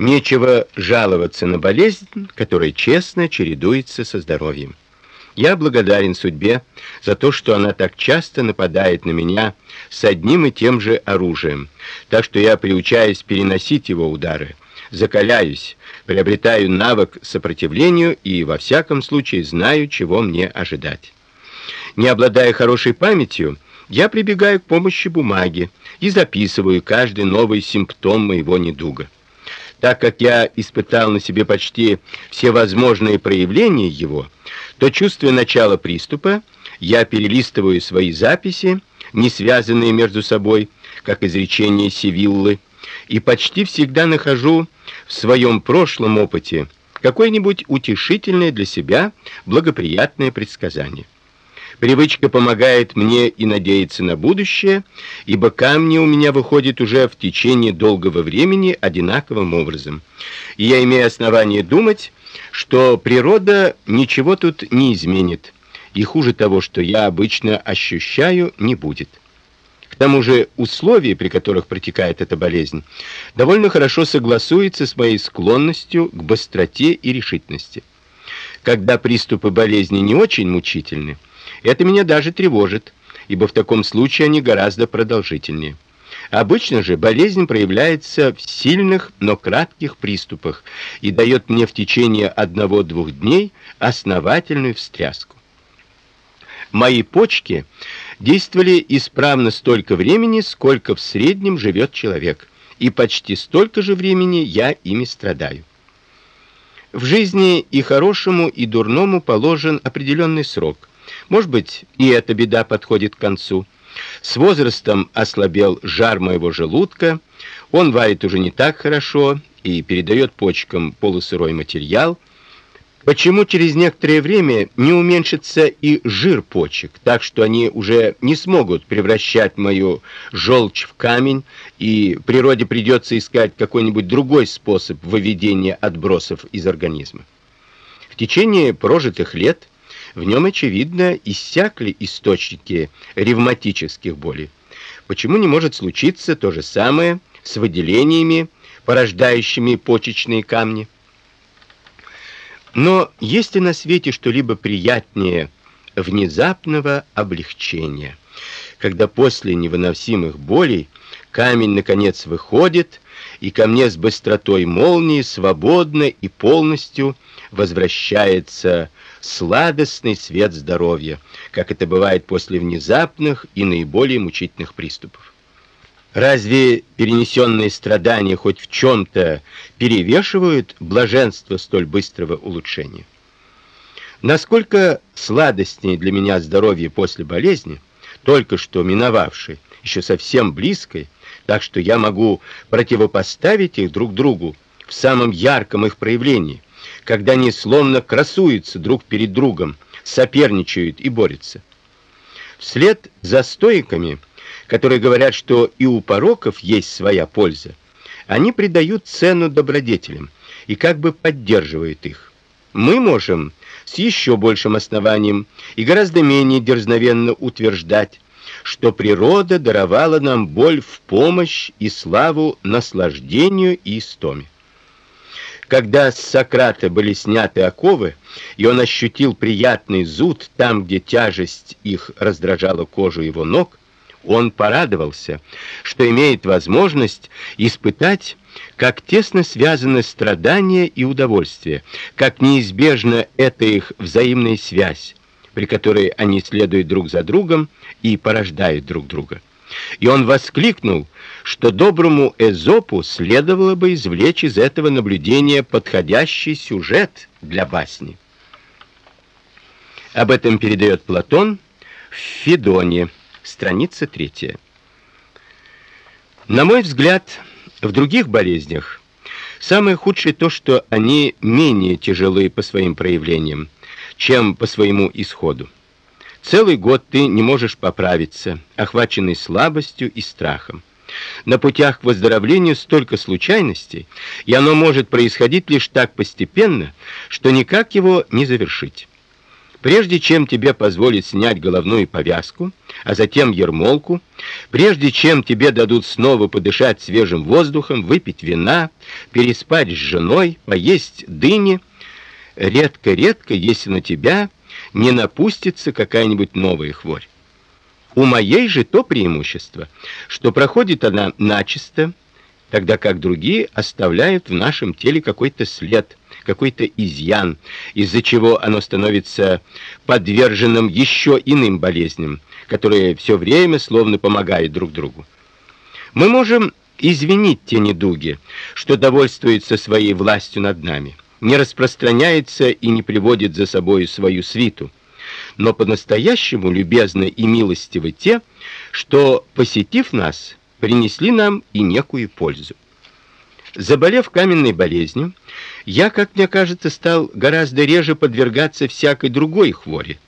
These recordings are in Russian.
Нечего жаловаться на болезнь, которая честно чередуется со здоровьем. Я благодарен судьбе за то, что она так часто нападает на меня с одним и тем же оружием, так что я приучаюсь переносить его удары, закаляюсь, приобретаю навык сопротивлению и во всяком случае знаю, чего мне ожидать. Не обладая хорошей памятью, я прибегаю к помощи бумаги и записываю каждый новый симптом моего недуга. Так как я испытал на себе почти все возможные проявления его, то чувствуя начало приступа, я перелистываю свои записи, не связанные между собой, как изречение Севиллы, и почти всегда нахожу в своем прошлом опыте какое-нибудь утешительное для себя благоприятное предсказание. Привычка помогает мне и надеяться на будущее, ибо камни у меня выходят уже в течение долгого времени одинаковым образом. И я имею основание думать, что природа ничего тут не изменит, и хуже того, что я обычно ощущаю, не будет. К тому же условия, при которых протекает эта болезнь, довольно хорошо согласуются с моей склонностью к быстроте и решительности. Когда приступы болезни не очень мучительны, это меня даже тревожит, ибо в таком случае они гораздо продолжительнее. Обычно же болезнь проявляется в сильных, но кратких приступах и дает мне в течение одного-двух дней основательную встряску. Мои почки действовали исправно столько времени, сколько в среднем живет человек, и почти столько же времени я ими страдаю. В жизни и хорошему, и дурному положен определенный срок. Может быть, и эта беда подходит к концу. С возрастом ослабел жар моего желудка, он варит уже не так хорошо и передает почкам полусырой материал. Почему через некоторое время не уменьшится и жир почек, так что они уже не смогут превращать мою желчь в камень, и природе придется искать какой-нибудь другой способ выведения отбросов из организма. В течение прожитых лет в нем очевидно иссякли источники ревматических болей. Почему не может случиться то же самое с выделениями, порождающими почечные камни? Но есть ли на свете что-либо приятнее внезапного облегчения, когда после невыносимых болей камень наконец выходит, и ко мне с быстротой молнии свободно и полностью возвращается сладостный свет здоровья, как это бывает после внезапных и наиболее мучительных приступов. Разве перенесенные страдания хоть в чем то перевешивают блаженство столь быстрого улучшения? Насколько сладостнее для меня здоровье после болезни, только что миновавшей, еще совсем близкой, так что я могу противопоставить их друг другу в самом ярком их проявлении когда они словно красуются друг перед другом, соперничают и борются. Вслед за стоиками, которые говорят, что и у пороков есть своя польза, они придают цену добродетелям и как бы поддерживают их. Мы можем с еще большим основанием и гораздо менее дерзновенно утверждать, что природа даровала нам боль в помощь и славу наслаждению и истоме. Когда с Сократа были сняты оковы, и он ощутил приятный зуд там, где тяжесть их раздражала кожу его ног, он порадовался, что имеет возможность испытать, как тесно связаны страдания и удовольствие, как неизбежна эта их взаимная связь, при которой они следуют друг за другом и порождают друг друга. И он воскликнул, что доброму Эзопу следовало бы извлечь из этого наблюдения подходящий сюжет для басни. Об этом передает Платон в Федоне, страница 3. На мой взгляд, в других болезнях самое худшее то, что они менее тяжелые по своим проявлениям, чем по своему исходу. Целый год ты не можешь поправиться, охваченный слабостью и страхом. На путях к выздоровлению столько случайностей, и оно может происходить лишь так постепенно, что никак его не завершить. Прежде чем тебе позволят снять головную повязку, а затем ермолку, прежде чем тебе дадут снова подышать свежим воздухом, выпить вина, переспать с женой, поесть дыни, редко-редко, если на тебя не напустится какая-нибудь новая хворь. У моей же то преимущество, что проходит она начисто, тогда как другие оставляют в нашем теле какой-то след, какой-то изъян, из-за чего оно становится подверженным еще иным болезням, которые все время словно помогают друг другу. Мы можем извинить те недуги, что довольствуются своей властью над нами, не распространяется и не приводит за собой свою свиту. Но по-настоящему любезны и милостивы те, что, посетив нас, принесли нам и некую пользу. Заболев каменной болезнью, я, как мне кажется, стал гораздо реже подвергаться всякой другой хвори.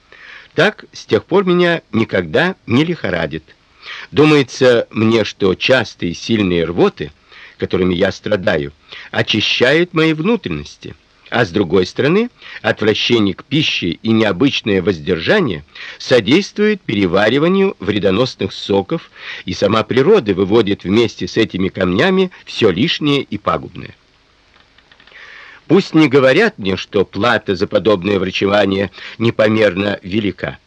Так, с тех пор меня никогда не лихорадит. Думается мне, что частые сильные рвоты, которыми я страдаю, очищают мои внутренности а с другой стороны, отвращение к пище и необычное воздержание содействуют перевариванию вредоносных соков, и сама природа выводит вместе с этими камнями все лишнее и пагубное. Пусть не говорят мне, что плата за подобное врачевание непомерно велика.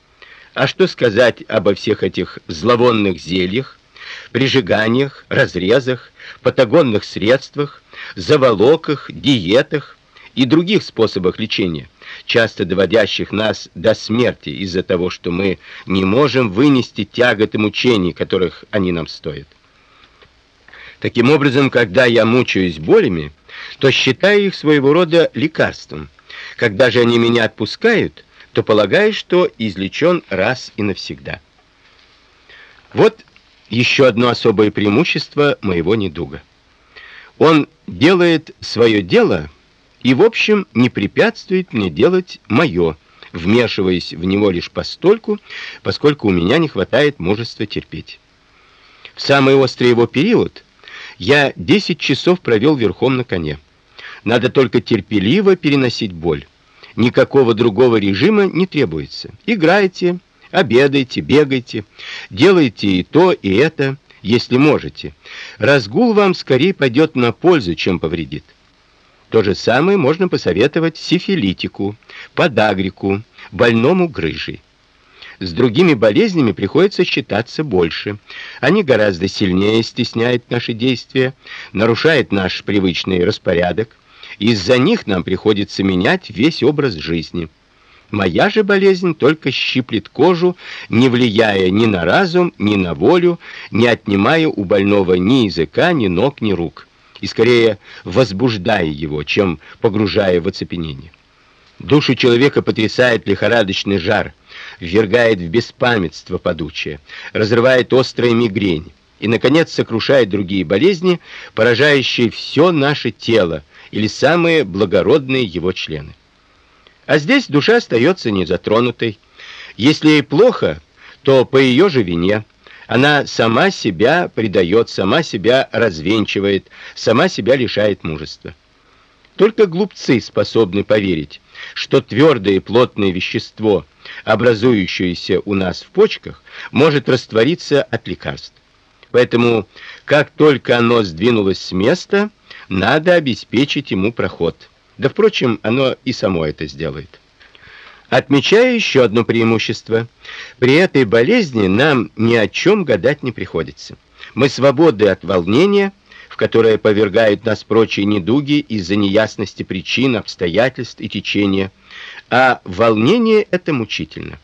А что сказать обо всех этих зловонных зельях, прижиганиях, разрезах, патагонных средствах, заволоках, диетах, и других способах лечения, часто доводящих нас до смерти из-за того, что мы не можем вынести тягот и мучений, которых они нам стоят. Таким образом, когда я мучаюсь болями, то считаю их своего рода лекарством. Когда же они меня отпускают, то полагаю, что излечен раз и навсегда. Вот еще одно особое преимущество моего недуга. Он делает свое дело и, в общем, не препятствует мне делать мое, вмешиваясь в него лишь постольку, поскольку у меня не хватает мужества терпеть. В самый острый его период я 10 часов провел верхом на коне. Надо только терпеливо переносить боль. Никакого другого режима не требуется. Играйте, обедайте, бегайте, делайте и то, и это, если можете. Разгул вам скорее пойдет на пользу, чем повредит. То же самое можно посоветовать сифилитику, подагрику, больному грыжей. С другими болезнями приходится считаться больше. Они гораздо сильнее стесняют наши действия, нарушают наш привычный распорядок. Из-за них нам приходится менять весь образ жизни. Моя же болезнь только щиплет кожу, не влияя ни на разум, ни на волю, не отнимая у больного ни языка, ни ног, ни рук и скорее возбуждая его, чем погружая в оцепенение. Душу человека потрясает лихорадочный жар, ввергает в беспамятство падучее, разрывает острая мигрень и наконец сокрушает другие болезни, поражающие все наше тело или самые благородные его члены. А здесь душа остается незатронутой. Если ей плохо, то по ее же вине она сама себя предает, сама себя развенчивает, сама себя лишает мужества. Только глупцы способны поверить, что твердое плотное вещество, образующееся у нас в почках, может раствориться от лекарств. Поэтому, как только оно сдвинулось с места, надо обеспечить ему проход. Да впрочем, оно и само это сделает. Отмечаю еще одно преимущество. При этой болезни нам ни о чем гадать не приходится. Мы свободны от волнения, в которое повергают нас прочие недуги из-за неясности причин, обстоятельств и течения. А волнение это мучительно.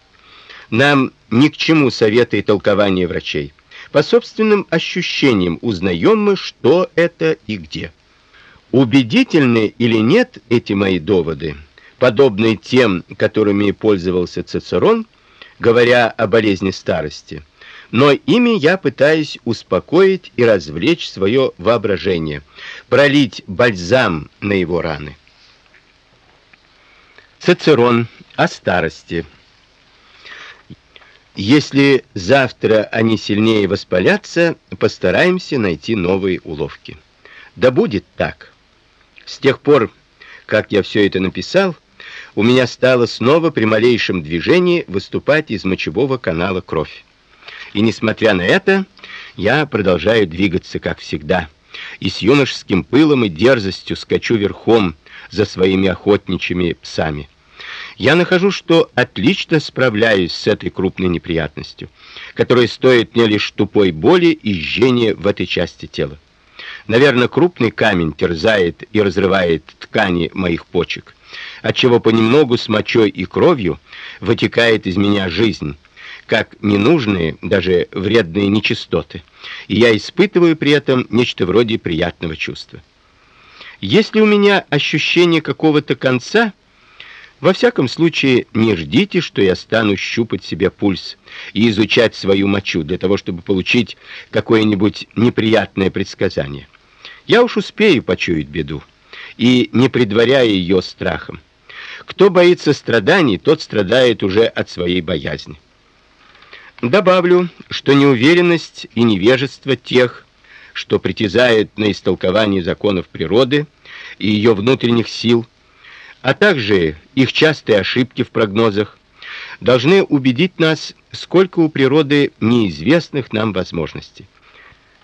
Нам ни к чему советы и толкования врачей. По собственным ощущениям узнаем мы, что это и где. Убедительны или нет эти мои доводы? Подобные тем, которыми пользовался Цицерон, говоря о болезни старости. Но ими я пытаюсь успокоить и развлечь свое воображение, пролить бальзам на его раны. Цицерон о старости. Если завтра они сильнее воспалятся, постараемся найти новые уловки. Да будет так. С тех пор, как я все это написал, у меня стало снова при малейшем движении выступать из мочевого канала кровь. И несмотря на это, я продолжаю двигаться как всегда. И с юношеским пылом и дерзостью скачу верхом за своими охотничьими псами. Я нахожу, что отлично справляюсь с этой крупной неприятностью, которая стоит мне лишь тупой боли и жжения в этой части тела. Наверное, крупный камень терзает и разрывает ткани моих почек, отчего понемногу с мочой и кровью вытекает из меня жизнь, как ненужные, даже вредные нечистоты. И я испытываю при этом нечто вроде приятного чувства. Если у меня ощущение какого-то конца, во всяком случае, не ждите, что я стану щупать себе пульс и изучать свою мочу для того, чтобы получить какое-нибудь неприятное предсказание. Я уж успею почуять беду, и не предваряя ее страхом. Кто боится страданий, тот страдает уже от своей боязни. Добавлю, что неуверенность и невежество тех, что притязают на истолкование законов природы и ее внутренних сил, а также их частые ошибки в прогнозах, должны убедить нас, сколько у природы неизвестных нам возможностей.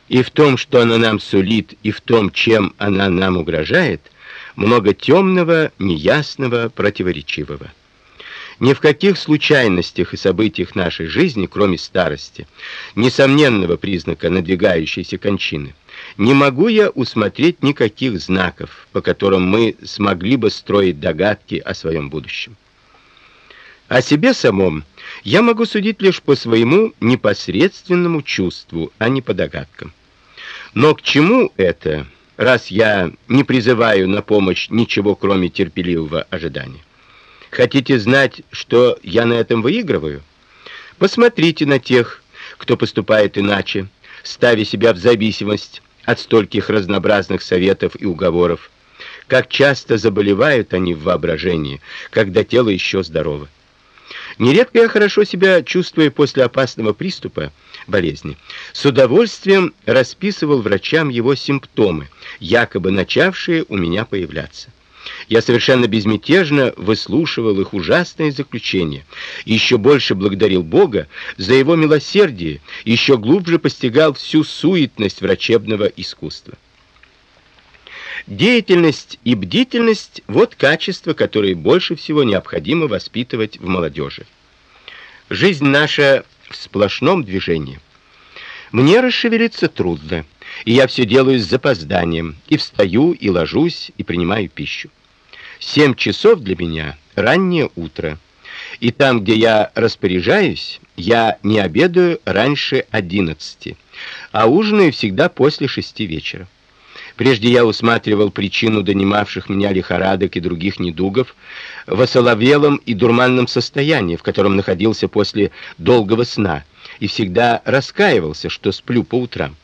И в том, что она нам сулит, и в том, чем она нам угрожает, много темного, неясного, противоречивого. Ни в каких случайностях и событиях нашей жизни, кроме старости, несомненного признака надвигающейся кончины, не могу я усмотреть никаких знаков, по которым мы смогли бы строить догадки о своем будущем. О себе самом я могу судить лишь по своему непосредственному чувству, а не по догадкам. Но к чему это, раз я не призываю на помощь ничего, кроме терпеливого ожидания? Хотите знать, что я на этом выигрываю? Посмотрите на тех, кто поступает иначе, ставя себя в зависимость от стольких разнообразных советов и уговоров. Как часто заболевают они в воображении, когда тело еще здорово. Нередко я хорошо себя чувствую после опасного приступа болезни. С удовольствием расписывал врачам его симптомы, якобы начавшие у меня появляться. Я совершенно безмятежно выслушивал их ужасные заключения, еще больше благодарил Бога за его милосердие, еще глубже постигал всю суетность врачебного искусства. Деятельность и бдительность вот качества, которые больше всего необходимо воспитывать в молодежи. Жизнь наша в сплошном движении. Мне расшевелиться трудно, и я все делаю с запозданием, и встаю, и ложусь, и принимаю пищу. Семь часов для меня раннее утро. И там, где я распоряжаюсь, я не обедаю раньше одиннадцати, а ужинаю всегда после шести вечера. Прежде я усматривал причину донимавших меня лихорадок и других недугов в осоловелом и дурманном состоянии, в котором находился после долгого сна, и всегда раскаивался, что сплю по утрам.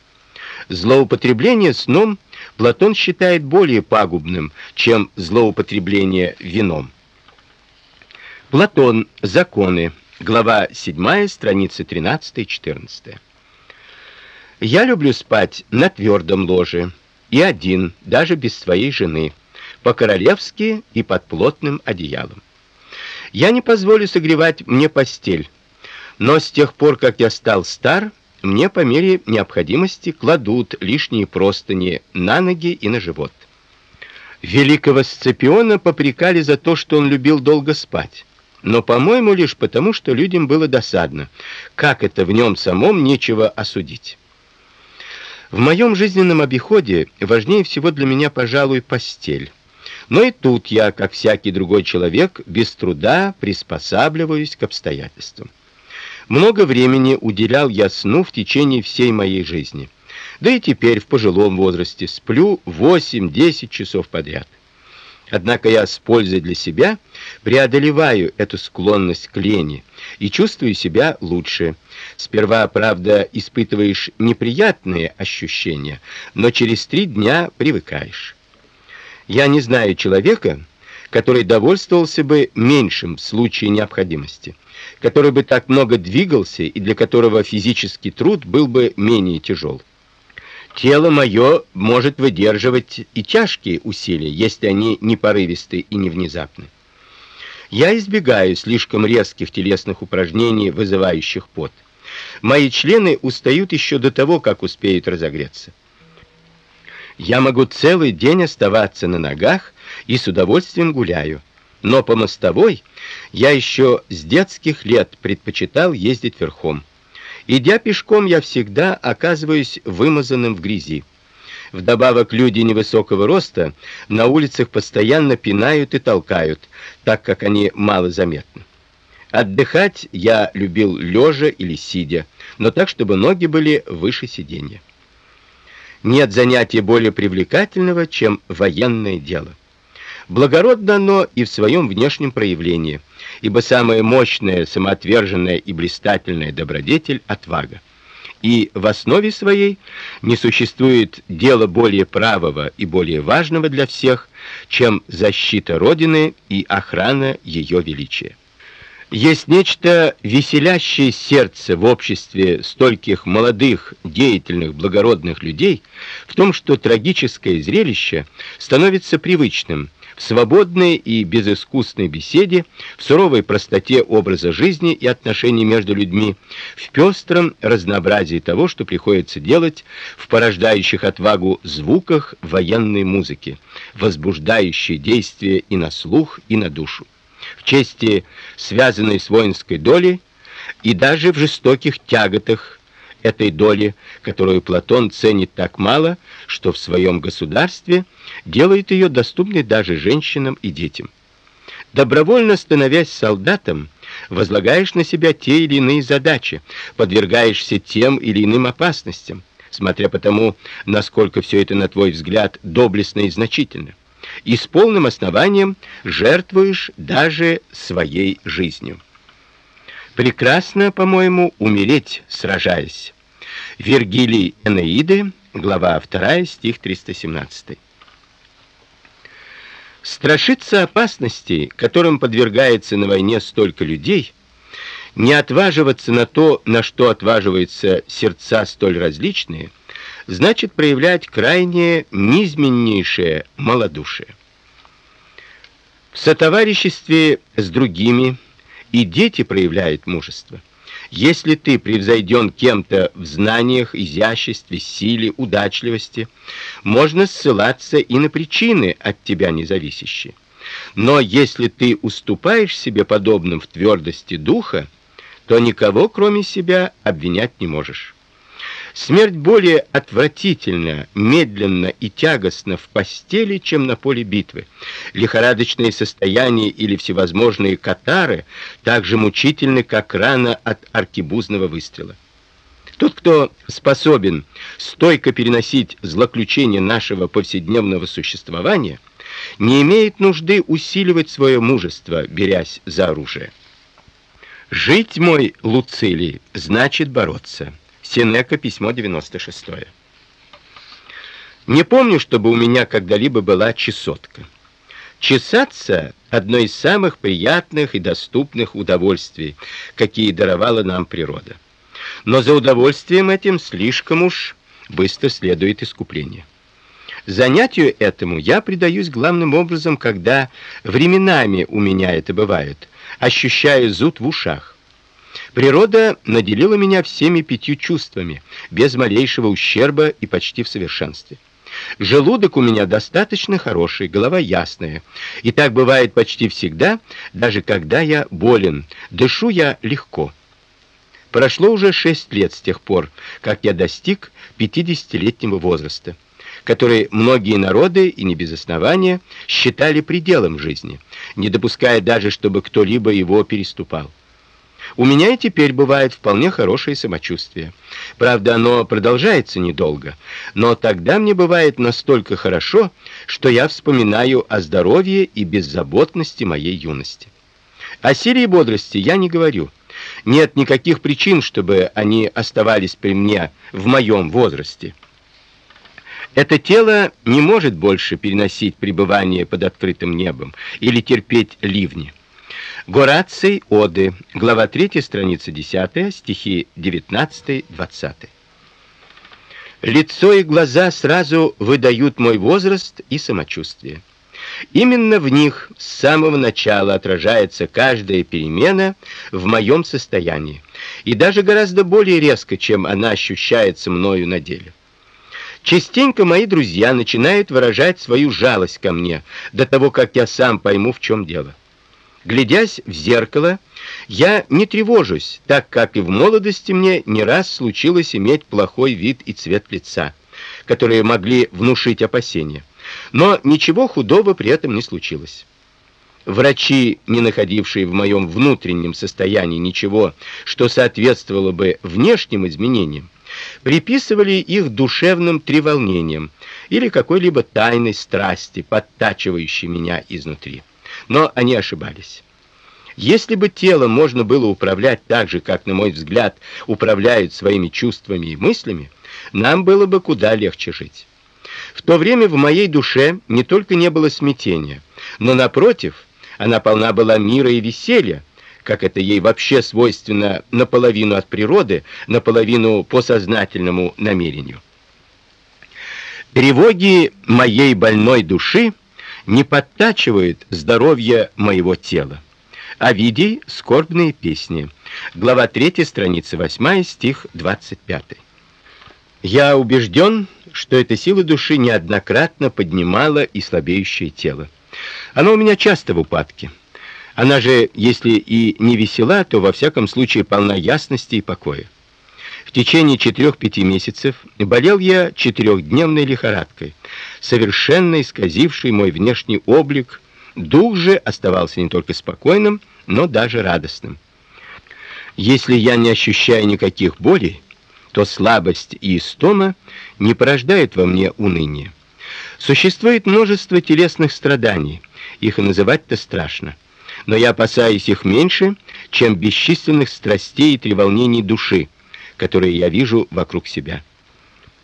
Злоупотребление сном Платон считает более пагубным, чем злоупотребление вином. Платон. Законы. Глава 7, страницы 13-14. Я люблю спать на твердом ложе и один, даже без своей жены, по-королевски и под плотным одеялом. Я не позволю согревать мне постель, но с тех пор, как я стал стар, мне по мере необходимости кладут лишние простыни на ноги и на живот. Великого Сципиона попрекали за то, что он любил долго спать. Но, по-моему, лишь потому, что людям было досадно. Как это в нем самом нечего осудить. В моем жизненном обиходе важнее всего для меня, пожалуй, постель. Но и тут я, как всякий другой человек, без труда приспосабливаюсь к обстоятельствам. Много времени уделял я сну в течение всей моей жизни. Да и теперь в пожилом возрасте сплю 8-10 часов подряд. Однако я с пользой для себя преодолеваю эту склонность к лени и чувствую себя лучше. Сперва, правда, испытываешь неприятные ощущения, но через три дня привыкаешь. Я не знаю человека, который довольствовался бы меньшим в случае необходимости который бы так много двигался и для которого физический труд был бы менее тяжел. Тело мое может выдерживать и тяжкие усилия, если они не порывисты и не внезапны. Я избегаю слишком резких телесных упражнений, вызывающих пот. Мои члены устают еще до того, как успеют разогреться. Я могу целый день оставаться на ногах и с удовольствием гуляю. Но по мостовой я еще с детских лет предпочитал ездить верхом. Идя пешком, я всегда оказываюсь вымазанным в грязи. Вдобавок люди невысокого роста на улицах постоянно пинают и толкают, так как они мало заметны. Отдыхать я любил лежа или сидя, но так, чтобы ноги были выше сиденья. Нет занятия более привлекательного, чем военное дело. Благородно оно и в своем внешнем проявлении, ибо самая мощная, самоотверженная и блистательная добродетель отвага и в основе своей не существует дела более правого и более важного для всех, чем защита родины и охрана ее величия. Есть нечто веселящее сердце в обществе стольких молодых, деятельных, благородных людей в том, что трагическое зрелище становится привычным в свободной и безыскусной беседе, в суровой простоте образа жизни и отношений между людьми, в пестром разнообразии того, что приходится делать в порождающих отвагу звуках военной музыки, возбуждающей действие и на слух, и на душу, чести, связанной с воинской долей, и даже в жестоких тяготах этой доли, которую Платон ценит так мало, что в своем государстве делает ее доступной даже женщинам и детям. Добровольно становясь солдатом, возлагаешь на себя те или иные задачи, подвергаешься тем или иным опасностям, смотря по тому, насколько все это на твой взгляд доблестно и значительно. И с полным основанием жертвуешь даже своей жизнью. Прекрасно, по-моему, умереть, сражаясь. Вергилий Энеиды, глава 2, стих 317. Страшиться опасностей, которым подвергается на войне столько людей, не отваживаться на то, на что отваживаются сердца столь различные, значит проявлять крайне низменнейшее малодушие. В сотовариществе с другими и дети проявляют мужество. Если ты превзойден кем-то в знаниях, изяществе, силе, удачливости, можно ссылаться и на причины от тебя независящие. Но если ты уступаешь себе подобным в твердости духа, то никого, кроме себя, обвинять не можешь. Смерть более отвратительна, медленно и тягостна в постели, чем на поле битвы. Лихорадочные состояния или всевозможные катары так же мучительны, как рана от аркебузного выстрела. Тот, кто способен стойко переносить злоключения нашего повседневного существования, не имеет нужды усиливать свое мужество, берясь за оружие. Жить, мой Луцилий, значит бороться. Сенека, письмо 96. Не помню, чтобы у меня когда-либо была чесотка. Чесаться одно из самых приятных и доступных удовольствий, какие даровала нам природа. Но за удовольствием этим слишком уж быстро следует искупление. Занятию этому я предаюсь главным образом, когда временами у меня это бывает, ощущаю зуд в ушах. Природа наделила меня всеми пятью чувствами, без малейшего ущерба и почти в совершенстве. Желудок у меня достаточно хороший, голова ясная. И так бывает почти всегда, даже когда я болен. Дышу я легко. Прошло уже шесть лет с тех пор, как я достиг пятидесятилетнего возраста, который многие народы и не без основания считали пределом жизни, не допуская даже, чтобы кто-либо его переступал. У меня и теперь бывает вполне хорошее самочувствие. Правда, оно продолжается недолго, но тогда мне бывает настолько хорошо, что я вспоминаю о здоровье и беззаботности моей юности. О силе и бодрости я не говорю. Нет никаких причин, чтобы они оставались при мне в моем возрасте. Это тело не может больше переносить пребывание под открытым небом или терпеть ливни. Гораций Оды, глава 3, страница 10, стихи 19-20. Лицо и глаза сразу выдают мой возраст и самочувствие. Именно в них с самого начала отражается каждая перемена в моем состоянии, и даже гораздо более резко, чем она ощущается мною на деле. Частенько мои друзья начинают выражать свою жалость ко мне до того, как я сам пойму, в чем дело. Глядясь в зеркало, я не тревожусь, так как и в молодости мне не раз случилось иметь плохой вид и цвет лица, которые могли внушить опасения. Но ничего худого при этом не случилось. Врачи, не находившие в моем внутреннем состоянии ничего, что соответствовало бы внешним изменениям, приписывали их душевным треволнениям или какой-либо тайной страсти, подтачивающей меня изнутри но они ошибались. Если бы тело можно было управлять так же, как, на мой взгляд, управляют своими чувствами и мыслями, нам было бы куда легче жить. В то время в моей душе не только не было смятения, но напротив, она полна была мира и веселья, как это ей вообще свойственно наполовину от природы, наполовину по сознательному намерению. Тревоги моей больной души не подтачивает здоровье моего тела. Овидий скорбные песни. Глава 3, страница 8, стих 25. Я убежден, что эта сила души неоднократно поднимала и слабеющее тело. Оно у меня часто в упадке. Она же, если и не весела, то во всяком случае полна ясности и покоя. В течение 4-5 месяцев болел я четырехдневной лихорадкой, совершенно исказившей мой внешний облик. Дух же оставался не только спокойным, но даже радостным. Если я не ощущаю никаких болей, то слабость и истома не порождают во мне уныния. Существует множество телесных страданий, их и называть-то страшно. Но я опасаюсь их меньше, чем бесчисленных страстей и треволнений души, которые я вижу вокруг себя.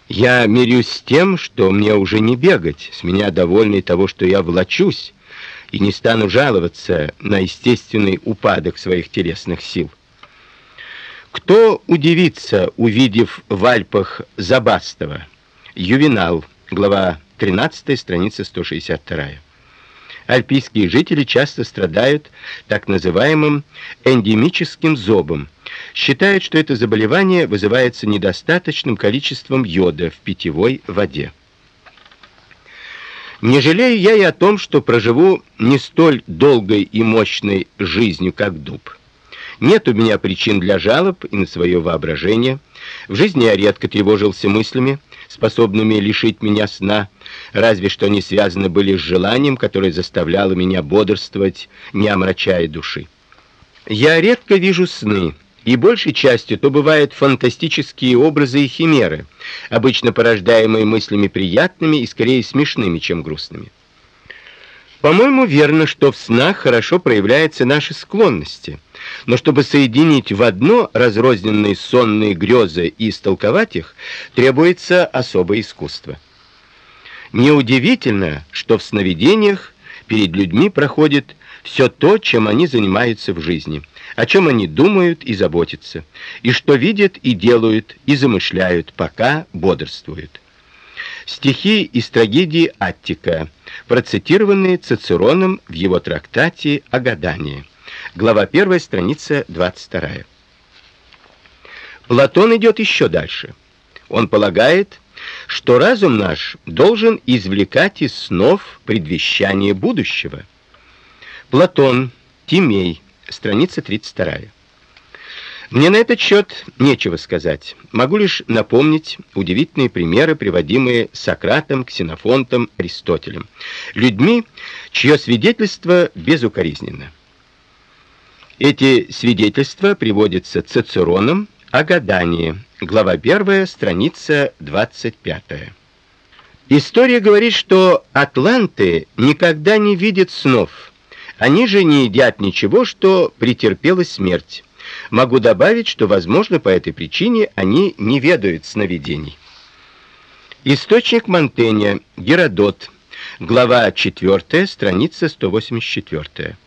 Я мирюсь с тем, что мне уже не бегать, с меня довольны того, что я влачусь, и не стану жаловаться на естественный упадок своих телесных сил. Кто удивится, увидев в Альпах Забастова? Ювенал, глава 13, страница 162. Альпийские жители часто страдают так называемым эндемическим зобом считают, что это заболевание вызывается недостаточным количеством йода в питьевой воде. Не жалею я и о том, что проживу не столь долгой и мощной жизнью, как дуб. Нет у меня причин для жалоб и на свое воображение. В жизни я редко тревожился мыслями, способными лишить меня сна, разве что они связаны были с желанием, которое заставляло меня бодрствовать, не омрачая души. Я редко вижу сны, и большей частью то бывают фантастические образы и химеры, обычно порождаемые мыслями приятными и скорее смешными, чем грустными. По-моему, верно, что в снах хорошо проявляются наши склонности, но чтобы соединить в одно разрозненные сонные грезы и истолковать их, требуется особое искусство. Неудивительно, что в сновидениях перед людьми проходит все то, чем они занимаются в жизни, о чем они думают и заботятся, и что видят и делают и замышляют, пока бодрствуют. Стихи из трагедии Аттика, процитированные Цицероном в его трактате о гадании. Глава 1, страница 22. Платон идет еще дальше. Он полагает, что разум наш должен извлекать из снов предвещание будущего. Платон, Тимей, страница 32. Мне на этот счет нечего сказать. Могу лишь напомнить удивительные примеры, приводимые Сократом, Ксенофонтом, Аристотелем, людьми, чье свидетельство безукоризненно. Эти свидетельства приводятся Цицероном о гадании, глава 1, страница 25. История говорит, что атланты никогда не видят снов, они же не едят ничего, что претерпела смерть. Могу добавить, что, возможно, по этой причине они не ведают сновидений. Источник Монтэня, Геродот, глава 4, страница 184.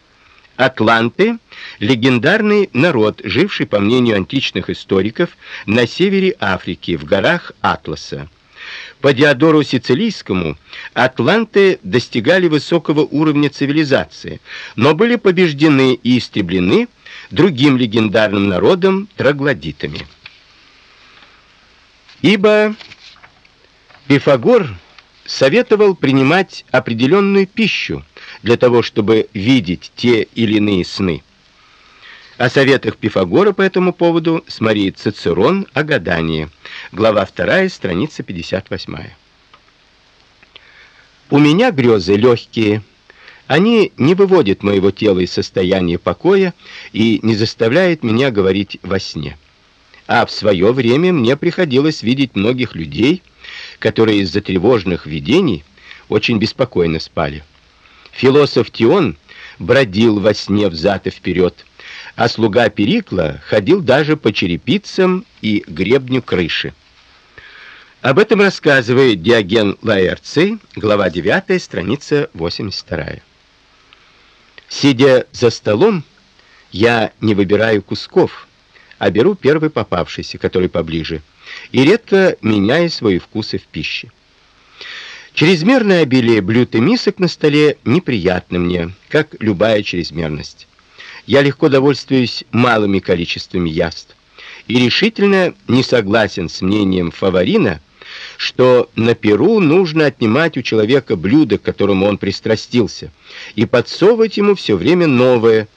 Атланты легендарный народ, живший, по мнению античных историков, на севере Африки, в горах Атласа. По Диодору Сицилийскому атланты достигали высокого уровня цивилизации, но были побеждены и истреблены другим легендарным народом троглодитами. Ибо Пифагор советовал принимать определенную пищу для того, чтобы видеть те или иные сны. О советах Пифагора по этому поводу смотри Цицерон о гадании. Глава 2, страница 58. У меня грезы легкие. Они не выводят моего тела из состояния покоя и не заставляют меня говорить во сне. А в свое время мне приходилось видеть многих людей, которые из-за тревожных видений очень беспокойно спали. Философ Тион бродил во сне взад и вперед а слуга Перикла ходил даже по черепицам и гребню крыши. Об этом рассказывает Диоген Лаэрций, глава 9, страница 82. Сидя за столом, я не выбираю кусков, а беру первый попавшийся, который поближе, и редко меняю свои вкусы в пище. Чрезмерное обилие блюд и мисок на столе неприятно мне, как любая чрезмерность я легко довольствуюсь малыми количествами яств и решительно не согласен с мнением Фаворина, что на перу нужно отнимать у человека блюдо, к которому он пристрастился, и подсовывать ему все время новое,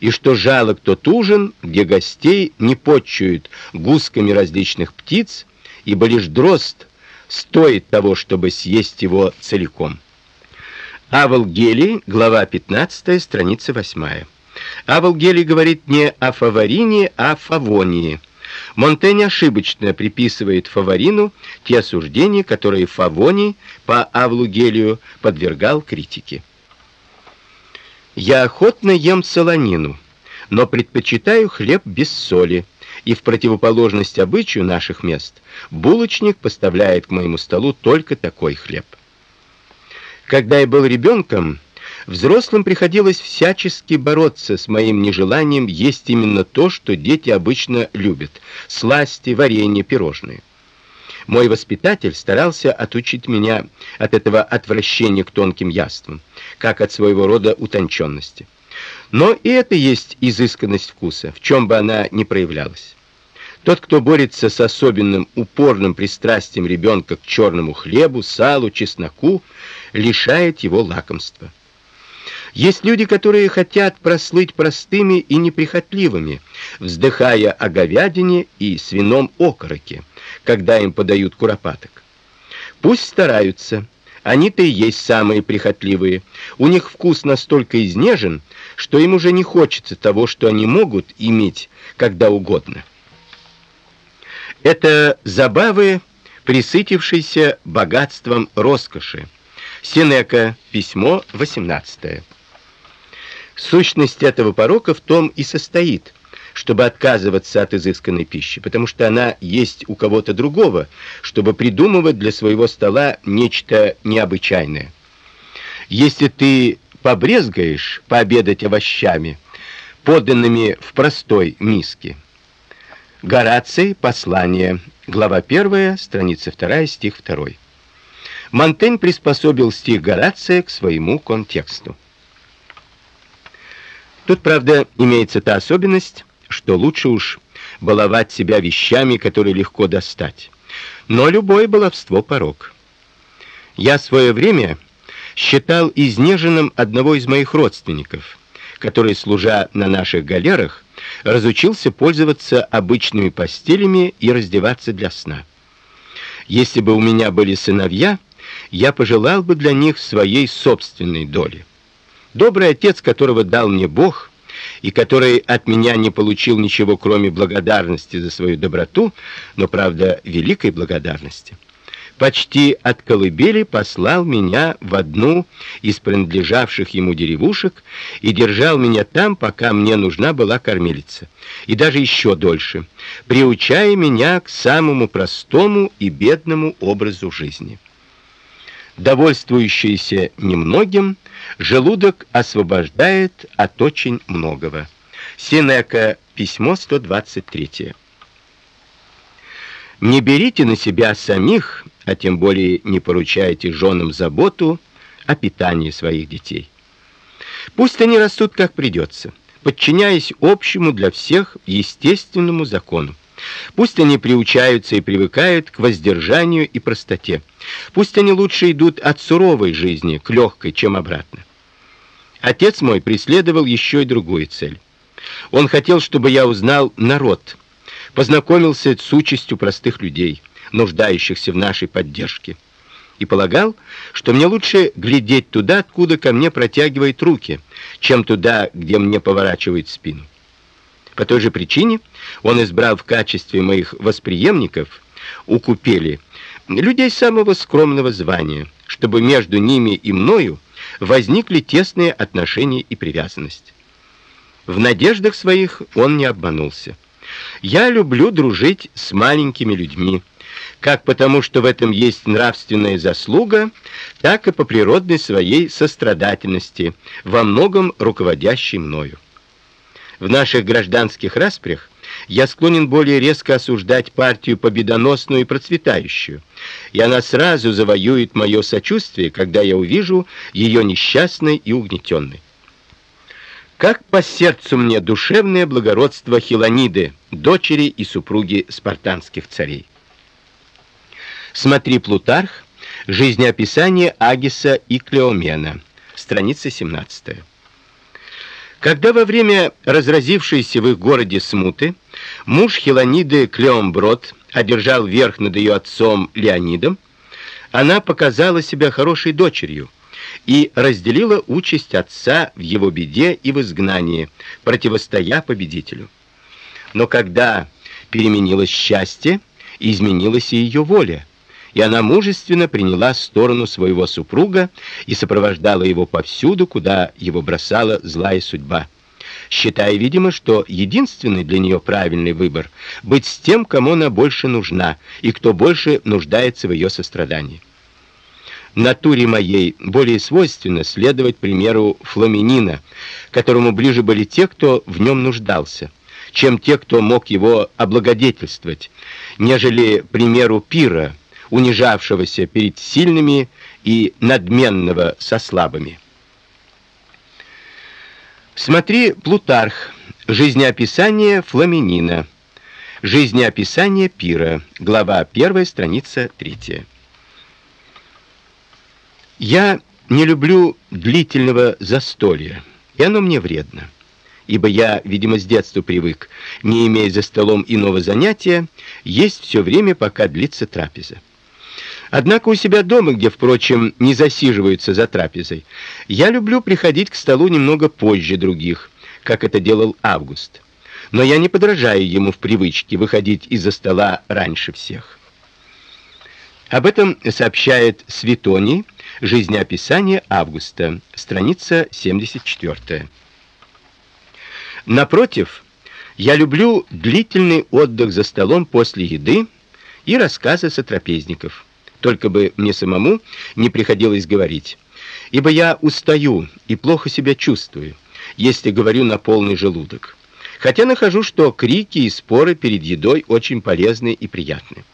и что жалок тот ужин, где гостей не подчуют гусками различных птиц, ибо лишь дрозд стоит того, чтобы съесть его целиком. Гелий, глава 15, страница 8. Авелгелий говорит не о Фаворине, а о Фавонии. Монтень ошибочно приписывает Фаворину те осуждения, которые Фавоний по Авлугелию подвергал критике. Я охотно ем солонину, но предпочитаю хлеб без соли, и в противоположность обычаю наших мест булочник поставляет к моему столу только такой хлеб. Когда я был ребенком, Взрослым приходилось всячески бороться с моим нежеланием есть именно то, что дети обычно любят: сласти, варенье, пирожные. Мой воспитатель старался отучить меня от этого отвращения к тонким яствам, как от своего рода утонченности. Но и это есть изысканность вкуса, в чем бы она ни проявлялась. Тот, кто борется с особенным упорным пристрастием ребенка к черному хлебу, салу, чесноку, лишает его лакомства. Есть люди, которые хотят прослыть простыми и неприхотливыми, вздыхая о говядине и свином окороке, когда им подают куропаток. Пусть стараются. Они-то и есть самые прихотливые. У них вкус настолько изнежен, что им уже не хочется того, что они могут иметь когда угодно. Это забавы, присытившиеся богатством роскоши. Сенека, письмо 18. Сущность этого порока в том и состоит, чтобы отказываться от изысканной пищи, потому что она есть у кого-то другого, чтобы придумывать для своего стола нечто необычайное. Если ты побрезгаешь пообедать овощами, поданными в простой миске. Гораций, послание, глава 1, страница 2, стих 2. Монтень приспособил стих Горация к своему контексту. Тут, правда, имеется та особенность, что лучше уж баловать себя вещами, которые легко достать. Но любое баловство порок. Я в свое время считал изнеженным одного из моих родственников, который, служа на наших галерах, разучился пользоваться обычными постелями и раздеваться для сна. Если бы у меня были сыновья, я пожелал бы для них своей собственной доли. Добрый отец, которого дал мне Бог, и который от меня не получил ничего, кроме благодарности за свою доброту, но правда, великой благодарности. Почти от колыбели послал меня в одну из принадлежавших ему деревушек и держал меня там, пока мне нужна была кормилица, и даже еще дольше, приучая меня к самому простому и бедному образу жизни довольствующийся немногим, желудок освобождает от очень многого. Сенека, письмо 123. Не берите на себя самих а тем более не поручаете женам заботу о питании своих детей. Пусть они растут как придется, подчиняясь общему для всех естественному закону. Пусть они приучаются и привыкают к воздержанию и простоте. Пусть они лучше идут от суровой жизни к легкой, чем обратно. Отец мой преследовал еще и другую цель. Он хотел, чтобы я узнал народ, познакомился с участью простых людей, нуждающихся в нашей поддержке. И полагал, что мне лучше глядеть туда, откуда ко мне протягивают руки, чем туда, где мне поворачивают спину. По той же причине он избрал в качестве моих восприемников у купели людей самого скромного звания, чтобы между ними и мною возникли тесные отношения и привязанность. В надеждах своих он не обманулся. Я люблю дружить с маленькими людьми, как потому, что в этом есть нравственная заслуга, так и по природной своей сострадательности, во многом руководящей мною. В наших гражданских распрях я склонен более резко осуждать партию победоносную и процветающую, и она сразу завоюет мое сочувствие, когда я увижу ее несчастной и угнетенной. Как по сердцу мне душевное благородство Хилониды, дочери и супруги спартанских царей. Смотри Плутарх, жизнеописание Агиса и Клеомена, страница 17. Когда во время разразившейся в их городе смуты муж Хелониды Клеомброд одержал верх над ее отцом Леонидом, она показала себя хорошей дочерью и разделила участь отца в его беде и в изгнании, противостоя победителю. Но когда переменилось счастье, изменилась и ее воля и она мужественно приняла сторону своего супруга и сопровождала его повсюду, куда его бросала злая судьба, считая, видимо, что единственный для нее правильный выбор быть с тем, кому она больше нужна и кто больше нуждается в ее сострадании. Натуре моей более свойственно следовать примеру Фламинина, которому ближе были те, кто в нем нуждался, чем те, кто мог его облагодетельствовать, нежели примеру Пира, унижавшегося перед сильными и надменного со слабыми. Смотри Плутарх. Жизнеописание Фламинина. Жизнеописание Пира. Глава 1, страница 3. Я не люблю длительного застолья, и оно мне вредно. Ибо я, видимо, с детства привык, не имея за столом иного занятия, есть все время, пока длится трапеза. Однако у себя дома, где, впрочем, не засиживаются за трапезой, я люблю приходить к столу немного позже других, как это делал Август. Но я не подражаю ему в привычке выходить из-за стола раньше всех. Об этом сообщает Светоний, жизнеописание Августа, страница 74. Напротив, я люблю длительный отдых за столом после еды и рассказы сотрапезников только бы мне самому не приходилось говорить. Ибо я устаю и плохо себя чувствую, если говорю на полный желудок. Хотя нахожу, что крики и споры перед едой очень полезны и приятны.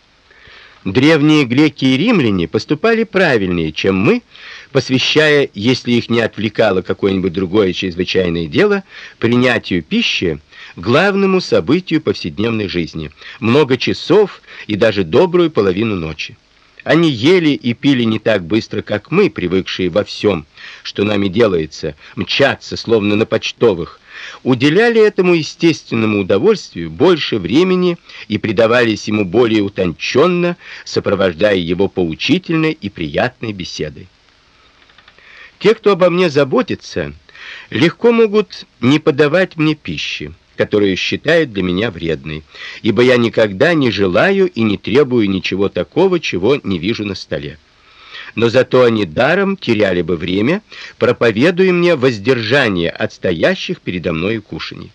Древние греки и римляне поступали правильнее, чем мы, посвящая, если их не отвлекало какое-нибудь другое чрезвычайное дело, принятию пищи главному событию повседневной жизни, много часов и даже добрую половину ночи. Они ели и пили не так быстро, как мы, привыкшие во всем, что нами делается, мчаться словно на почтовых. Уделяли этому естественному удовольствию больше времени и предавались ему более утонченно, сопровождая его поучительной и приятной беседой. Те, кто обо мне заботится, легко могут не подавать мне пищи которую считают для меня вредной, ибо я никогда не желаю и не требую ничего такого, чего не вижу на столе. Но зато они даром теряли бы время, проповедуя мне воздержание от стоящих передо мной кушаний.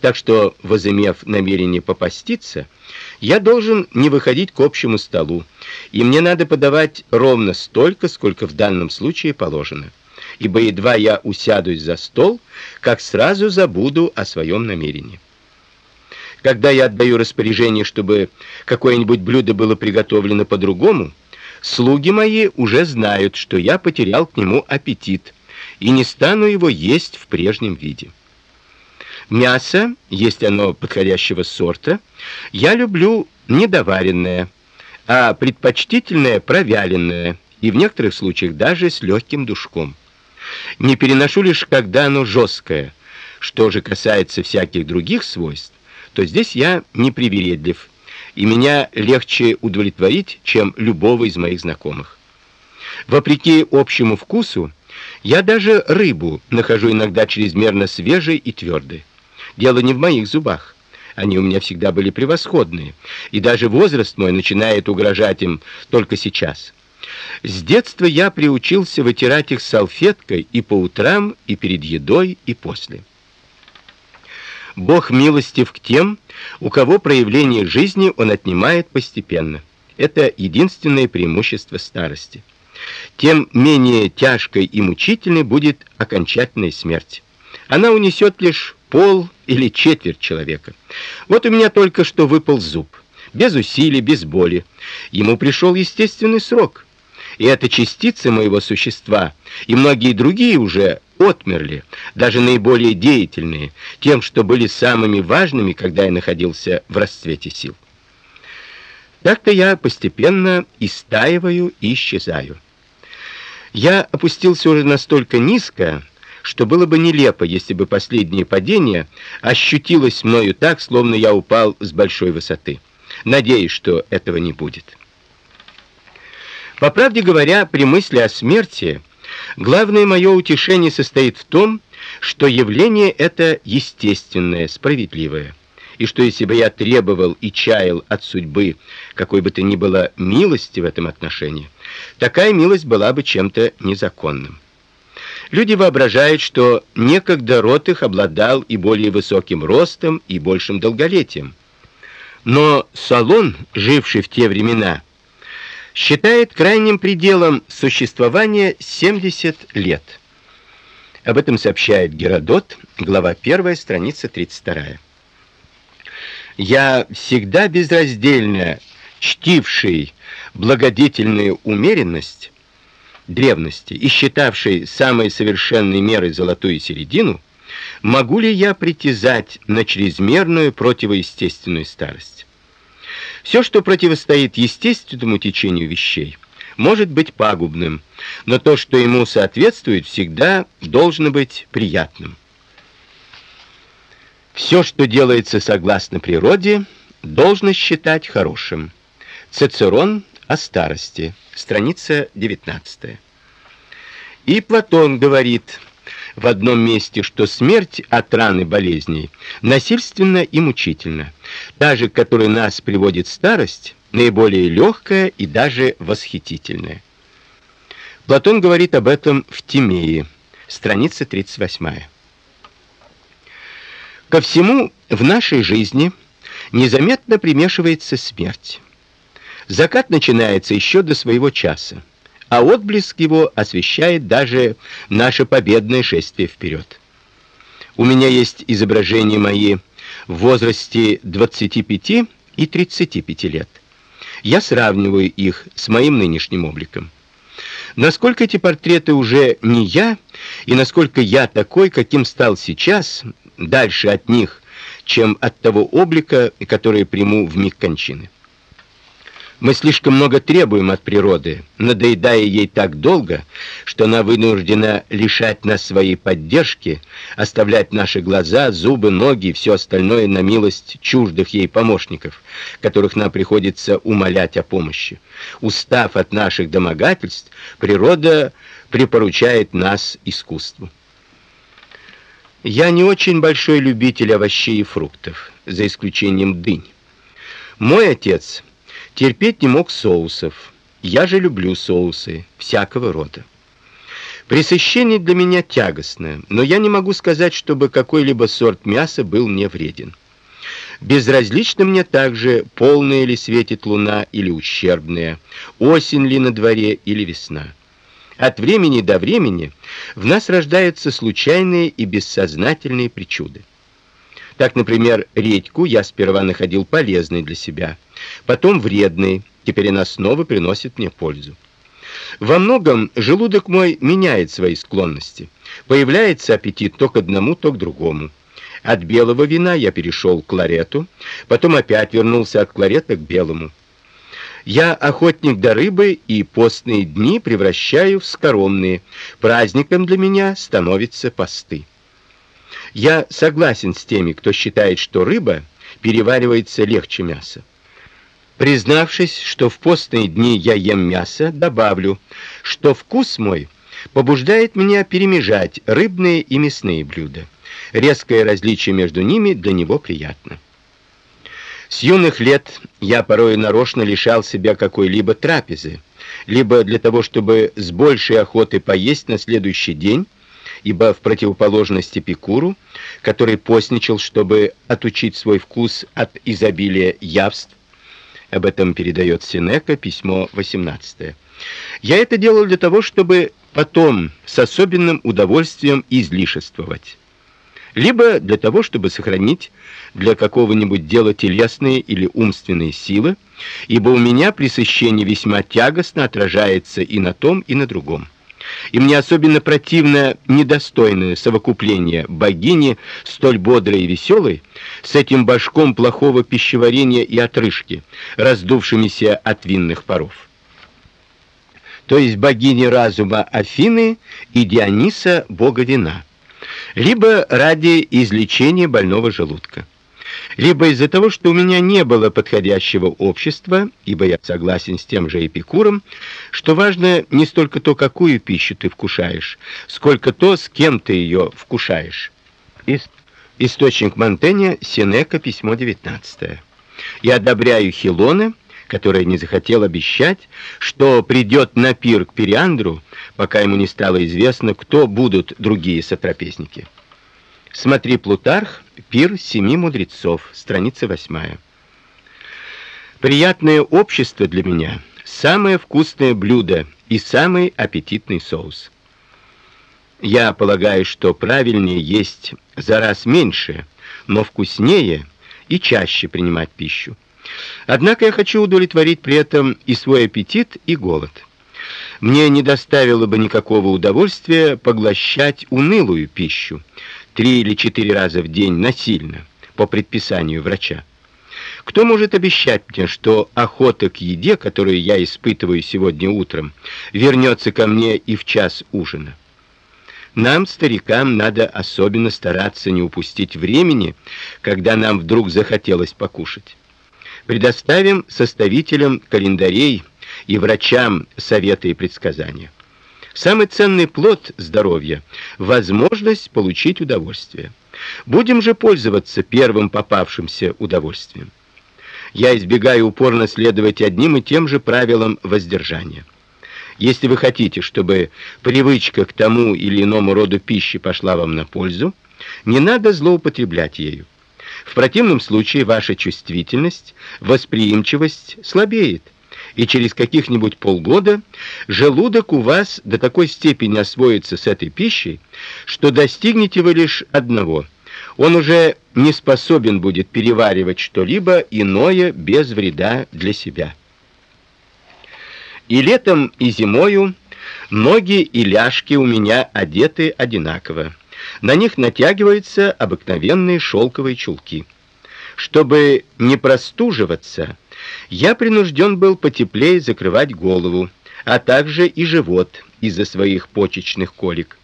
Так что, возымев намерение попаститься, я должен не выходить к общему столу, и мне надо подавать ровно столько, сколько в данном случае положено ибо едва я усядусь за стол, как сразу забуду о своем намерении. Когда я отдаю распоряжение, чтобы какое-нибудь блюдо было приготовлено по-другому, Слуги мои уже знают, что я потерял к нему аппетит и не стану его есть в прежнем виде. Мясо, есть оно подходящего сорта, я люблю недоваренное, а предпочтительное провяленное, и в некоторых случаях даже с легким душком. Не переношу лишь, когда оно жесткое. Что же касается всяких других свойств, то здесь я не привередлив, и меня легче удовлетворить, чем любого из моих знакомых. Вопреки общему вкусу, я даже рыбу нахожу иногда чрезмерно свежей и твердой. Дело не в моих зубах. Они у меня всегда были превосходные, и даже возраст мой начинает угрожать им только сейчас. С детства я приучился вытирать их салфеткой и по утрам, и перед едой, и после. Бог милостив к тем, у кого проявление жизни он отнимает постепенно. Это единственное преимущество старости тем менее тяжкой и мучительной будет окончательная смерть. Она унесет лишь пол или четверть человека. Вот у меня только что выпал зуб, без усилий, без боли. Ему пришел естественный срок. И эта частица моего существа, и многие другие уже отмерли, даже наиболее деятельные, тем, что были самыми важными, когда я находился в расцвете сил. Так-то я постепенно истаиваю и исчезаю. Я опустился уже настолько низко, что было бы нелепо, если бы последнее падение ощутилось мною так, словно я упал с большой высоты. Надеюсь, что этого не будет. По правде говоря, при мысли о смерти главное мое утешение состоит в том, что явление это естественное, справедливое и что если бы я требовал и чаял от судьбы какой бы то ни было милости в этом отношении, такая милость была бы чем-то незаконным. Люди воображают, что некогда род их обладал и более высоким ростом, и большим долголетием. Но Салон, живший в те времена, считает крайним пределом существования 70 лет. Об этом сообщает Геродот, глава 1, страница 32 я всегда безраздельно чтивший благодетельную умеренность древности и считавший самой совершенной мерой золотую середину, могу ли я притязать на чрезмерную противоестественную старость? Все, что противостоит естественному течению вещей, может быть пагубным, но то, что ему соответствует, всегда должно быть приятным. Все, что делается согласно природе, должно считать хорошим. Цицерон о старости, страница 19. И Платон говорит в одном месте, что смерть от раны болезней насильственна и мучительна. Та же, к которой нас приводит старость, наиболее легкая и даже восхитительная. Платон говорит об этом в Тимее, страница 38. Ко всему в нашей жизни незаметно примешивается смерть. Закат начинается еще до своего часа, а отблеск его освещает даже наше победное шествие вперед. У меня есть изображения мои в возрасте 25 и 35 лет. Я сравниваю их с моим нынешним обликом. Насколько эти портреты уже не я, и насколько я такой, каким стал сейчас, дальше от них, чем от того облика, который приму в миг кончины. Мы слишком много требуем от природы, надоедая ей так долго, что она вынуждена лишать нас своей поддержки, оставлять наши глаза, зубы, ноги и все остальное на милость чуждых ей помощников, которых нам приходится умолять о помощи. Устав от наших домогательств, природа припоручает нас искусству. Я не очень большой любитель овощей и фруктов, за исключением дынь. Мой отец терпеть не мог соусов. Я же люблю соусы всякого рода. Пресыщение для меня тягостное, но я не могу сказать, чтобы какой-либо сорт мяса был мне вреден. Безразлично мне также, полная ли светит луна или ущербная, осень ли на дворе или весна. От времени до времени в нас рождаются случайные и бессознательные причуды. Так, например, редьку я сперва находил полезной для себя, потом вредной, теперь она снова приносит мне пользу. Во многом желудок мой меняет свои склонности. Появляется аппетит то к одному, то к другому. От белого вина я перешел к кларету, потом опять вернулся от кларета к белому. Я охотник до рыбы и постные дни превращаю в скоромные. Праздником для меня становятся посты. Я согласен с теми, кто считает, что рыба переваривается легче мяса. Признавшись, что в постные дни я ем мясо, добавлю, что вкус мой побуждает меня перемежать рыбные и мясные блюда. Резкое различие между ними для него приятно. С юных лет я порой нарочно лишал себя какой-либо трапезы, либо для того, чтобы с большей охотой поесть на следующий день, ибо в противоположность Эпикуру, который постничал, чтобы отучить свой вкус от изобилия явств, об этом передает Сенека, письмо 18. Я это делал для того, чтобы потом с особенным удовольствием излишествовать либо для того, чтобы сохранить для какого-нибудь дела телесные или умственные силы, ибо у меня пресыщение весьма тягостно отражается и на том, и на другом. И мне особенно противно недостойное совокупление богини, столь бодрой и веселой, с этим башком плохого пищеварения и отрыжки, раздувшимися от винных паров. То есть богини разума Афины и Диониса бога вина либо ради излечения больного желудка, либо из-за того, что у меня не было подходящего общества, ибо я согласен с тем же Эпикуром, что важно не столько то, какую пищу ты вкушаешь, сколько то, с кем ты ее вкушаешь. Источник Монтэня, Сенека, письмо 19. Я одобряю Хилона, который не захотел обещать, что придет на пир к Периандру, пока ему не стало известно, кто будут другие сотрапезники. Смотри Плутарх, Пир семи мудрецов, страница 8. Приятное общество для меня самое вкусное блюдо и самый аппетитный соус. Я полагаю, что правильнее есть за раз меньше, но вкуснее и чаще принимать пищу. Однако я хочу удовлетворить при этом и свой аппетит, и голод. Мне не доставило бы никакого удовольствия поглощать унылую пищу три или четыре раза в день насильно по предписанию врача. Кто может обещать мне, что охота к еде, которую я испытываю сегодня утром, вернется ко мне и в час ужина? Нам, старикам, надо особенно стараться не упустить времени, когда нам вдруг захотелось покушать. Предоставим составителям календарей и врачам советы и предсказания. Самый ценный плод здоровья возможность получить удовольствие. Будем же пользоваться первым попавшимся удовольствием. Я избегаю упорно следовать одним и тем же правилам воздержания. Если вы хотите, чтобы привычка к тому или иному роду пищи пошла вам на пользу, не надо злоупотреблять ею. В противном случае ваша чувствительность, восприимчивость слабеет, и через каких-нибудь полгода желудок у вас до такой степени освоится с этой пищей, что достигнете вы лишь одного: он уже не способен будет переваривать что-либо иное без вреда для себя. И летом, и зимою ноги и ляжки у меня одеты одинаково. На них натягиваются обыкновенные шелковые чулки. Чтобы не простуживаться, я принужден был потеплее закрывать голову, а также и живот из-за своих почечных колик.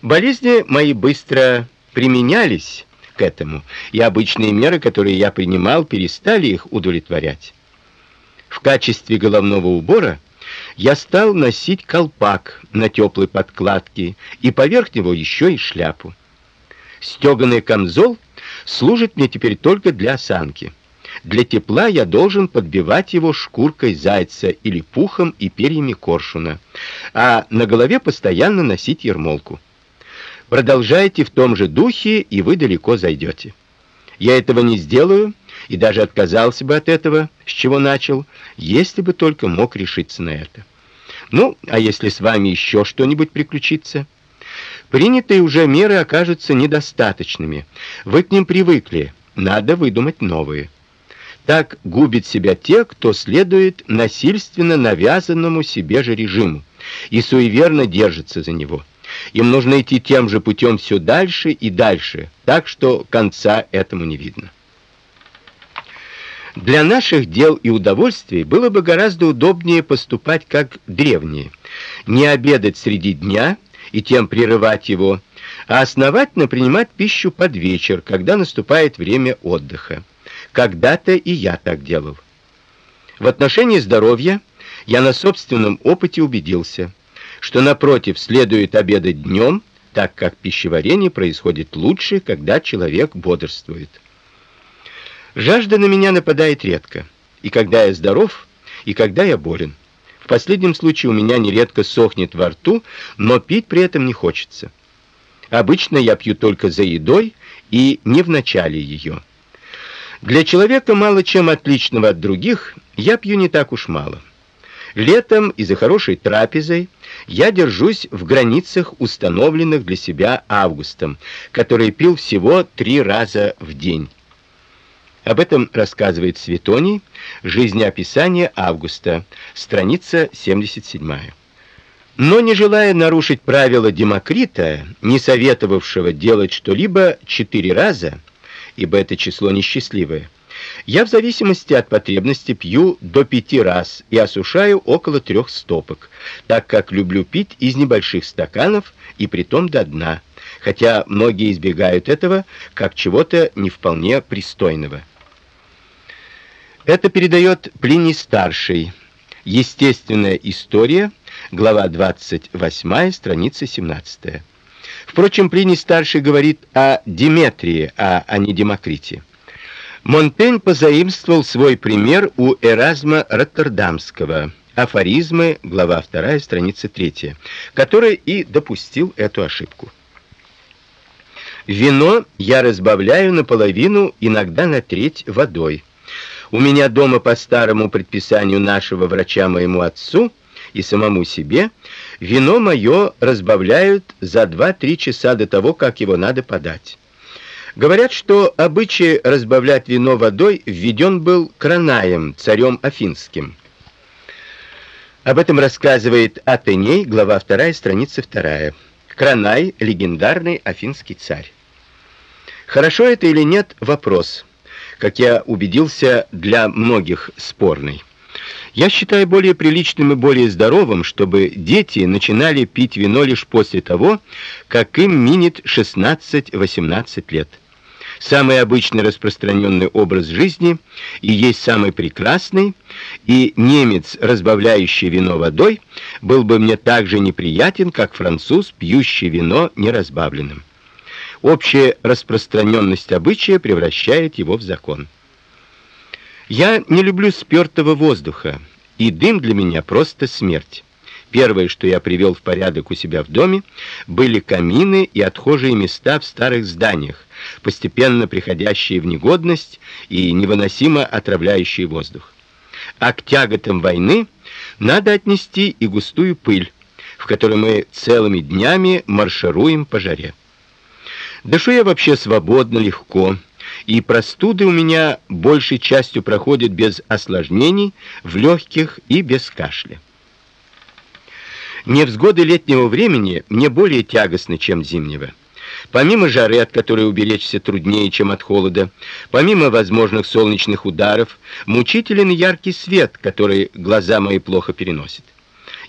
Болезни мои быстро применялись к этому, и обычные меры, которые я принимал, перестали их удовлетворять. В качестве головного убора я стал носить колпак на теплой подкладке и поверх него еще и шляпу. Стеганый камзол служит мне теперь только для осанки. Для тепла я должен подбивать его шкуркой зайца или пухом и перьями коршуна, а на голове постоянно носить ермолку. Продолжайте в том же духе, и вы далеко зайдете. Я этого не сделаю и даже отказался бы от этого, с чего начал, если бы только мог решиться на это. Ну, а если с вами еще что-нибудь приключится? Принятые уже меры окажутся недостаточными. Вы к ним привыкли, надо выдумать новые. Так губит себя те, кто следует насильственно навязанному себе же режиму и суеверно держится за него. Им нужно идти тем же путем все дальше и дальше, так что конца этому не видно. Для наших дел и удовольствий было бы гораздо удобнее поступать как древние. Не обедать среди дня и тем прерывать его, а основательно принимать пищу под вечер, когда наступает время отдыха. Когда-то и я так делал. В отношении здоровья я на собственном опыте убедился, что напротив следует обедать днем, так как пищеварение происходит лучше, когда человек бодрствует. Жажда на меня нападает редко, и когда я здоров, и когда я болен. В последнем случае у меня нередко сохнет во рту, но пить при этом не хочется. Обычно я пью только за едой и не в начале ее. Для человека мало чем отличного от других, я пью не так уж мало. Летом и за хорошей трапезой я держусь в границах, установленных для себя Августом, который пил всего три раза в день. Об этом рассказывает Светоний, Жизнеописание Августа, страница 77. Но не желая нарушить правила Демокрита, не советовавшего делать что-либо четыре раза, ибо это число несчастливое, я в зависимости от потребности пью до пяти раз и осушаю около трех стопок, так как люблю пить из небольших стаканов и притом до дна, хотя многие избегают этого как чего-то не вполне пристойного. Это передает Плиний старший. Естественная история, глава 28, страница 17. Впрочем, Плиний старший говорит о Деметрии, а не Демокрите. Монтень позаимствовал свой пример у Эразма Роттердамского. Афоризмы, глава 2, страница 3, который и допустил эту ошибку. Вино я разбавляю наполовину, иногда на треть водой. У меня дома по старому предписанию нашего врача моему отцу и самому себе вино мое разбавляют за 2-3 часа до того, как его надо подать. Говорят, что обычай разбавлять вино водой введен был Кранаем, царем афинским. Об этом рассказывает Атеней, глава 2, страница 2. Кранай легендарный афинский царь. Хорошо это или нет вопрос как я убедился, для многих спорный. Я считаю более приличным и более здоровым, чтобы дети начинали пить вино лишь после того, как им минет 16-18 лет. Самый обычный распространенный образ жизни и есть самый прекрасный, и немец, разбавляющий вино водой, был бы мне так же неприятен, как француз, пьющий вино неразбавленным. Общая распространенность обычая превращает его в закон. Я не люблю спёртого воздуха, и дым для меня просто смерть. Первое, что я привел в порядок у себя в доме, были камины и отхожие места в старых зданиях, постепенно приходящие в негодность и невыносимо отравляющие воздух. А к тяготам войны надо отнести и густую пыль, в которой мы целыми днями маршируем по жаре. Дышу я вообще свободно, легко, и простуды у меня большей частью проходят без осложнений, в легких и без кашля. Невзгоды летнего времени мне более тягостны, чем зимнего. Помимо жары, от которой уберечься труднее, чем от холода, помимо возможных солнечных ударов, мучителен яркий свет, который глаза мои плохо переносят.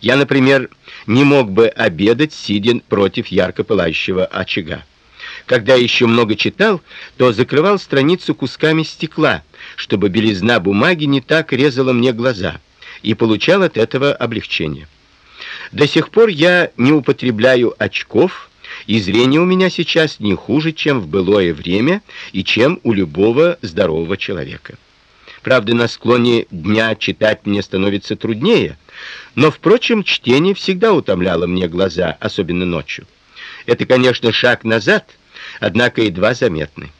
Я, например, не мог бы обедать сидя против ярко пылающего очага. Когда еще много читал, то закрывал страницу кусками стекла, чтобы белизна бумаги не так резала мне глаза, и получал от этого облегчение. До сих пор я не употребляю очков, и зрение у меня сейчас не хуже, чем в былое время и чем у любого здорового человека. Правда, на склоне дня читать мне становится труднее, но впрочем, чтение всегда утомляло мне глаза, особенно ночью. Это, конечно, шаг назад, однако едва заметны.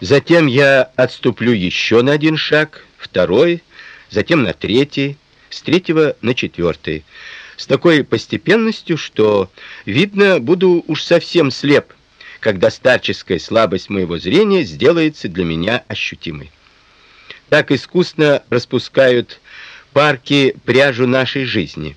Затем я отступлю еще на один шаг, второй, затем на третий, с третьего на четвертый. с такой постепенностью, что видно, буду уж совсем слеп, когда старческая слабость моего зрения сделается для меня ощутимой. Так искусно распускают парки пряжу нашей жизни.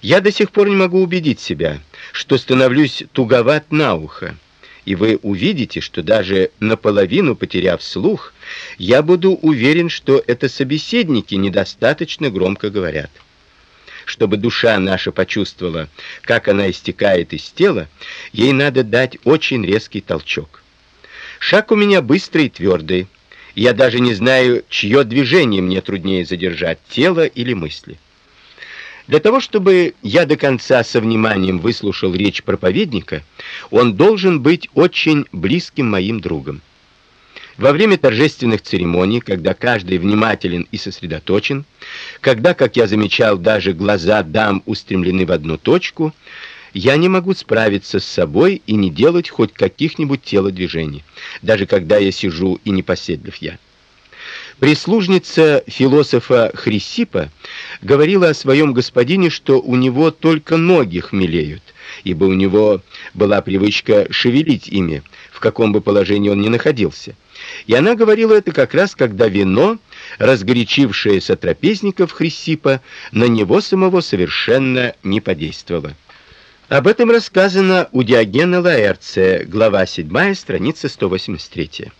Я до сих пор не могу убедить себя, что становлюсь туговат на ухо. И вы увидите, что даже наполовину потеряв слух, я буду уверен, что это собеседники недостаточно громко говорят. Чтобы душа наша почувствовала, как она истекает из тела, ей надо дать очень резкий толчок. Шаг у меня быстрый и твердый. Я даже не знаю, чье движение мне труднее задержать, тело или мысли. Для того, чтобы я до конца со вниманием выслушал речь проповедника, он должен быть очень близким моим другом. Во время торжественных церемоний, когда каждый внимателен и сосредоточен, когда, как я замечал, даже глаза дам устремлены в одну точку, я не могу справиться с собой и не делать хоть каких-нибудь телодвижений, даже когда я сижу и непоседлив я. Прислужница философа Хрисипа говорила о своем господине, что у него только ноги хмелеют, ибо у него была привычка шевелить ими, в каком бы положении он ни находился. И она говорила это как раз когда вино, разгорячившее сотрапезников Хрисипа, на него самого совершенно не подействовало. Об этом рассказано у Диогена Лаэрция, глава 7, страница 183.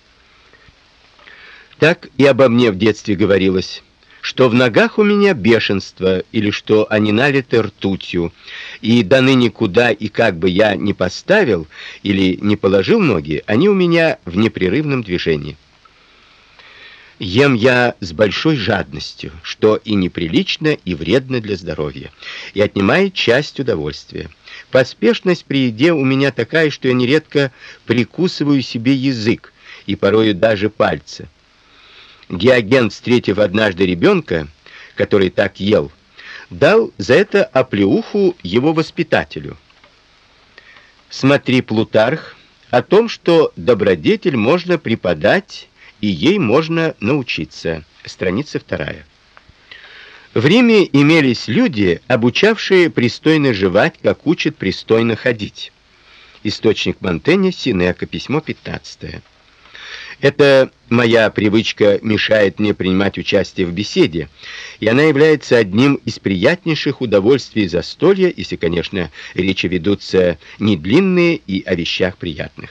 Так и обо мне в детстве говорилось, что в ногах у меня бешенство или что они налиты ртутью, и до ныне куда и как бы я ни поставил или не положил ноги, они у меня в непрерывном движении. Ем я с большой жадностью, что и неприлично, и вредно для здоровья, и отнимает часть удовольствия. Поспешность при еде у меня такая, что я нередко прикусываю себе язык и порою даже пальцы. Диоген, встретив однажды ребенка, который так ел, дал за это оплеуху его воспитателю. Смотри Плутарх о том, что добродетель можно преподать и ей можно научиться. Страница вторая. В Риме имелись люди, обучавшие пристойно жевать, как учат пристойно ходить. Источник Монтэня, Синека, письмо 15. Эта моя привычка мешает мне принимать участие в беседе, и она является одним из приятнейших удовольствий застолья, если, конечно, речи ведутся не длинные и о вещах приятных.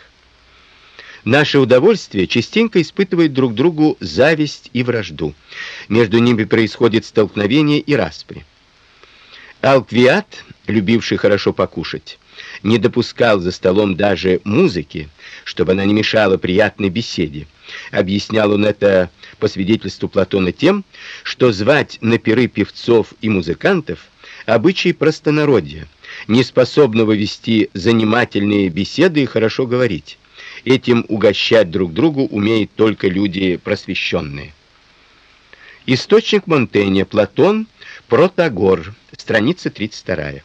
Наше удовольствие частенько испытывает друг другу зависть и вражду. Между ними происходит столкновение и распри. Алквиат, любивший хорошо покушать, не допускал за столом даже музыки, чтобы она не мешала приятной беседе. Объяснял он это по свидетельству Платона тем, что звать на пиры певцов и музыкантов обычай простонародья, не способного вести занимательные беседы и хорошо говорить. Этим угощать друг другу умеют только люди просвещенные. Источник Монтэня, Платон, Протагор, страница 32.